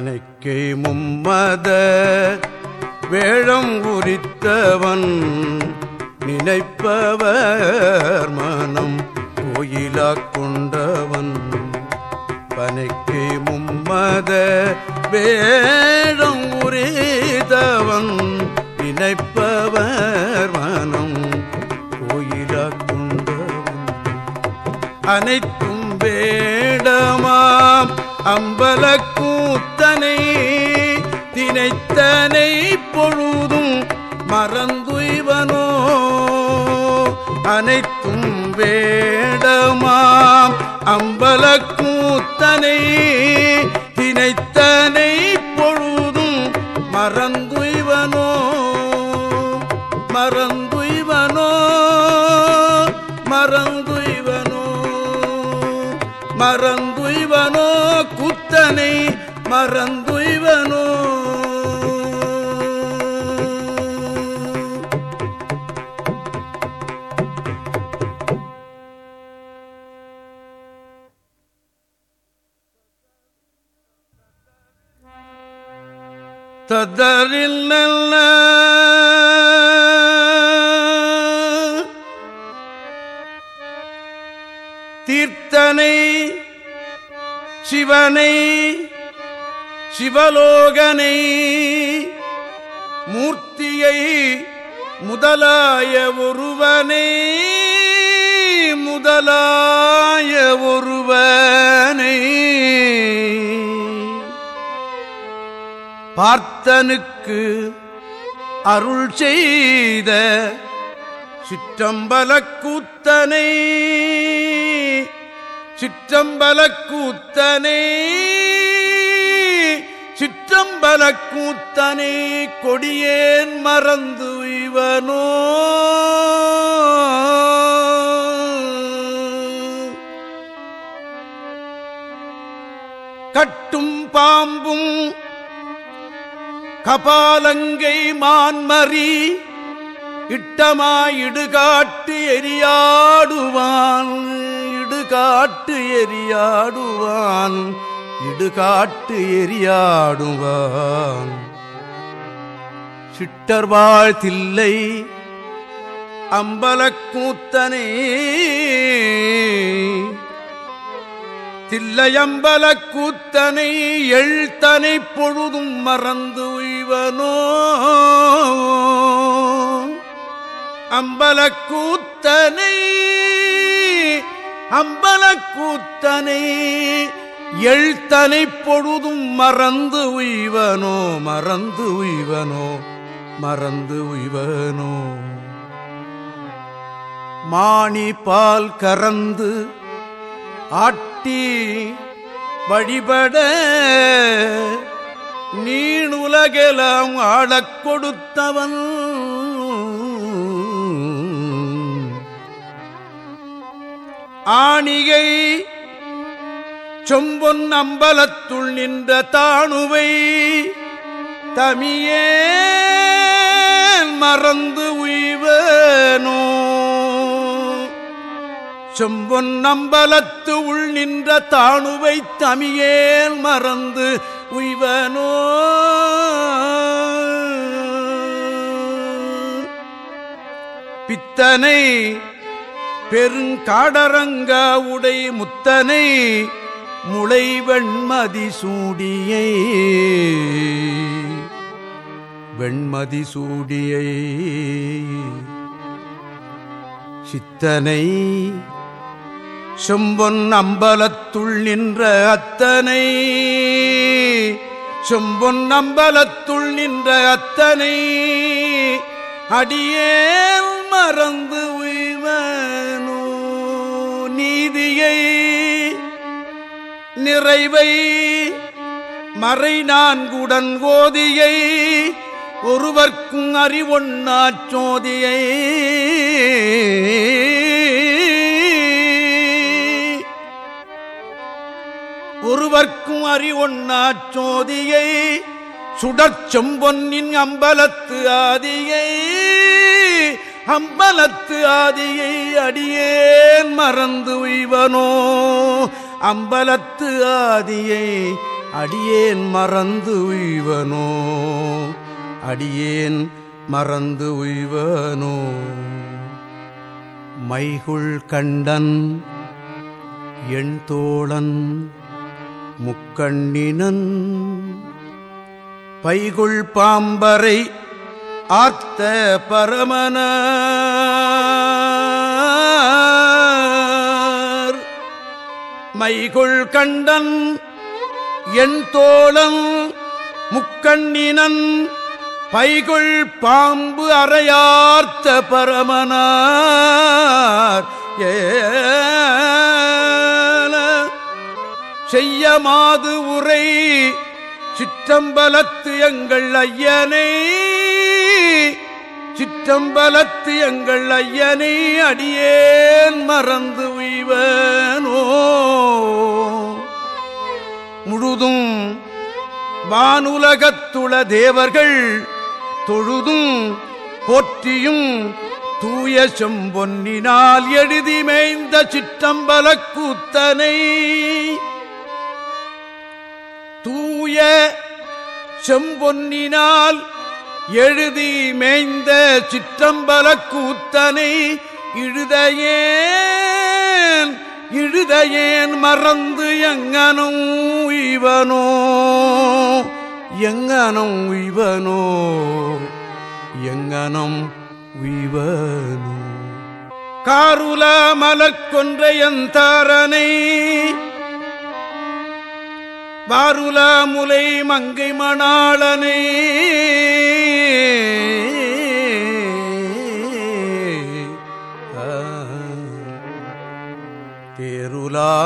தனக்கே மும்மத வேழம் உரித்தவன் நினைப்பவர் மனம் கோயிலா கொண்டவன். பனைக்கை மும்மத வேழம் உரித்தவன் நினைப்பவர் மனம் கோயிலா கொண்டவன். அனைத்து வேடமாம் அம்பல கூத்தனை தினைத்தனை பொழுதும் மறந்துவனோ அனைத்தும் வேடமாம். அம்பல கூத்தனை தினைத்தனை பொழுதும் மறந்துவனோ மறந்துவனோ மறந்துவனோ மறந்துவனோ குத்தனை மறந்துய்வனோ ததரில் நல்ல தீர்த்தனை சிவனை சிவலோகனை மூர்த்தியை முதலாய ஒருவனை முதலாய ஒருவனை. பார்த்தனுக்கு அருள் செய்த சிற்றம்பலக்கூத்தனை சிற்றம்பலக்கூத்தனே சிற்றம்பலக்கூத்தனே கொடியேன் மறந்து இவனோ. கட்டும் பாம்பும் கபாலங்கை மான்மறி இட்டமாயிடுகாட்டு எரியாடுவான். காட்டு எரியாடுவான் இடுகாட்டு எரியாடுவான். சிட்டர்வாழ் தில்லை அம்பலக்கூத்தனே தில்லையம்பல கூத்தனை எழுத்தனை பொழுதும் மறந்து உய்வனோ. அம்பல கூத்தனை எழுத்தனை பொழுதும் மறந்து உய்வனோ மறந்து உய்வனோ மறந்து உய்வனோ. மாணி பால் கறந்து ஆட்டி வழிபட நீணுலகெல்லாம் ஆளக் கொடுத்தவன் ஆணிகை சொம்பொன் அம்பலத்துள் நின்ற தாணுவை தமியே மறந்து உய்வனோ? செம்பொன் நம்பலத்து உள் நின்ற தானுவை தமியேல் மறந்து உய்வனோ? பித்தனை பெருங்காடரங்க உடை முத்தனை முளைவெண்மதி சூடியை. வெண்மதி சூடியை. சித்தனை செம்பொன் அம்பலத்துள் நின்ற அத்தனை. செம்பொன் அம்பலத்துள் நின்ற அத்தனை. அடியேன் மறந்து நிறைவை மறை நான்குடன் கோதியை ஒருவர்க்கும் அறிவொன்னாச் சோதியை. ஒருவர்க்கும் அறிவொன்னாச் சோதியை சுடற்செம்பொன்னின் அம்பலத்து ஆதியை அம்பலத்து ஆதியை அடியேன் மறந்து உய்வனோ. அம்பலத்து ஆதியை அடியேன் மறந்து உய்வனோ? அடியேன் மறந்து உய்வனோ? மைகுள் கண்டன் எண் தோழன் முக்கண்ணினன். பைகுள் பாம்பரை ஆத்த பரமன. மைகுள் கண்டன் என் தோழன் முக்கண்ணினன் பைகுள் பாம்பு அறையார்த்த பரமனார். ஏல செய்யமாது உரை சிற்றம்பலத்து எங்கள் ஐயனை சிற்றம்பலத்து எங்கள் ஐயனை அடியேன் மறந்து உய்வனோ முழுதும் வானுலகத்துள தேவர்கள் தொழுதும் போற்றியும் தூய செம்பொன்னினால் எழுதி சிற்றம்பல கூத்தனை தூய செம்பொன்னினால் எழுதி மேய்ந்த சிற்றம்பல கூத்தனை இழுதையே இழுதையேன் மறந்து எங்கனும் இவனோ எங்கனும் இவனோ எங்கனும் இவனோ காருல மலர்கொன்றையந்தாரனை வாருல முலை மங்கை மணாளனை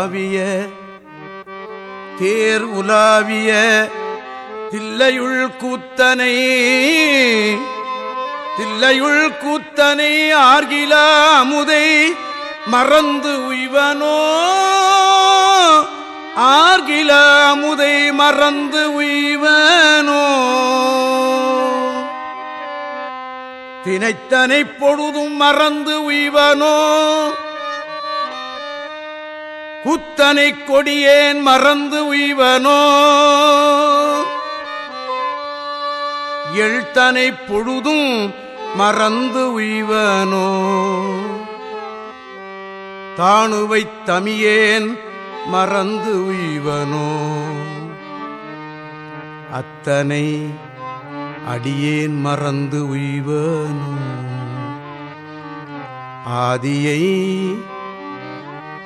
உலாவிய தேர் உலாவிய தில்லையுள் கூத்தனை தில்லையுள் கூத்தனை ஆர்கில அமுதை மறந்து உய்வனோ? ஆர்கில அமுதை மறந்து உய்வனோ? தினைத்தனை பொழுதும் மறந்து உய்வனோ? குத்தனை கொடியேன் மறந்து உய்வனோ? எழுத்தனை பொழுதும் மறந்து உய்வனோ? தாணுவைத் தமியேன் மறந்து உய்வனோ? அத்தனை அடியேன் மறந்து உய்வனோ? ஆதியை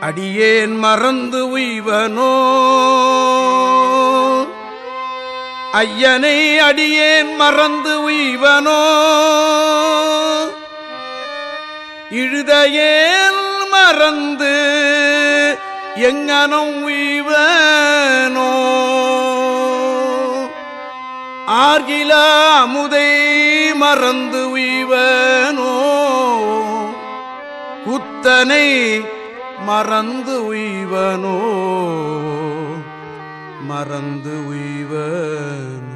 அடியேன் மறந்து உய்வனோ? ஐயனை அடியேன் மறந்து உய்வனோ? இழுதையேன் மறந்து எங்கனும் உய்வனோ? ஆர்கில அமுதை மறந்து உய்வனோ? குத்தனை மறந்து உய்வனோ? மறந்து உய்வனோ?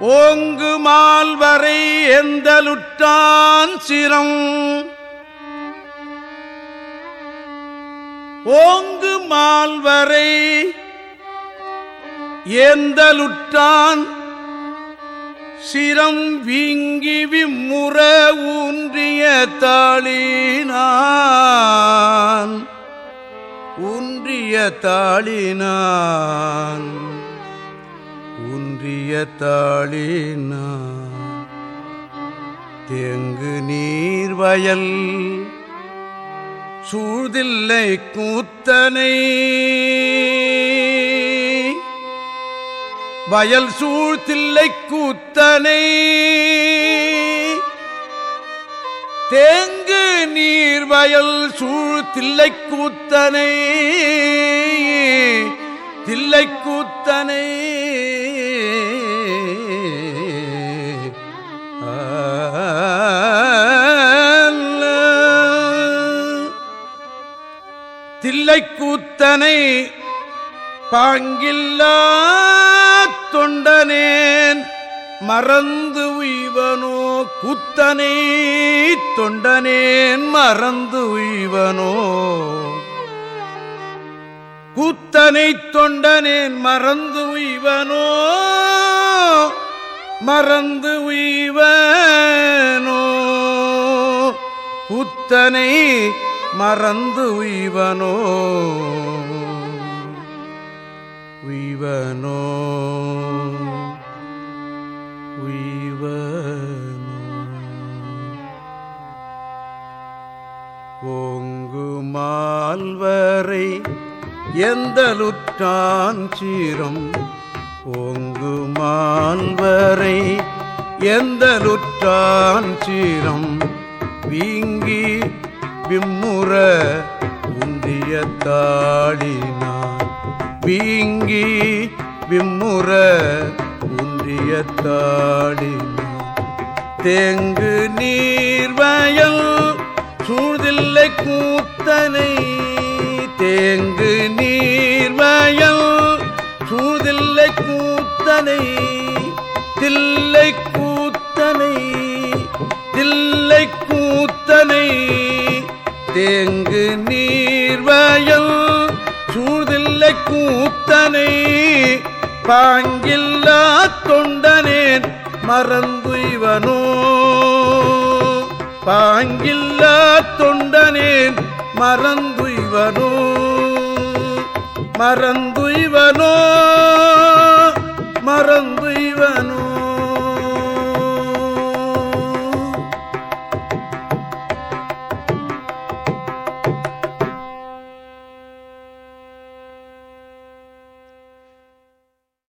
ஓங்கு மால்வரை எந்தலுற்றான் சிரம்? ஓங்கு மால்வரை ஏந்தலுற்றான் சிரம் வீங்கி விம்முற ஊன்றிய தாளினான். ஊன்றிய தாளினான். ஊன்றிய தாளினான். தேங்கு நீர் வயல் சூழ்தில்லை கூத்தனை. வயல் சூழ்த்தில்லை கூத்தனை. தேங்கு நீர் வயல் சூழ்த்தில்லை கூத்தனை. தில்லை கூத்தனை. தில்லை கூத்தனை பாங்கில்லா. தொண்டனேன். மறந்து உய்வனோ கூத்தனை தொண்டனேன். மறந்து உய்வனோ. கூத்தனை தொண்டனேன் மறந்து உய்வனோ. மறந்து உய்வனோ. கூத்தனை மறந்து உய்வனோ. உய்வனோ. எந்தலுற்றான் சீரம். ஓங்கு எந்தலுற்றான் சீரம். வீங்கி விம்முற உந்திய தாளினான். வீங்கி விம்முற உந்திய தாளினான். தேங்கு நீர்வயல் சூழ்தில்லை கூத்தனை. தேங்கு நீ தில்லை கூத்தனை தில்லை கூத்தனை தில்லை கூத்தனை தேங்கு நீர்வயல் சூழ்தில்லை கூத்தனை பாங்கில்லா தொண்டனேன் மறந்து இவனோ. பாங்கில்லா தொண்டனேன் மறந்து இவனோ. மறந்து இவனோ. மறந்துய்வனோ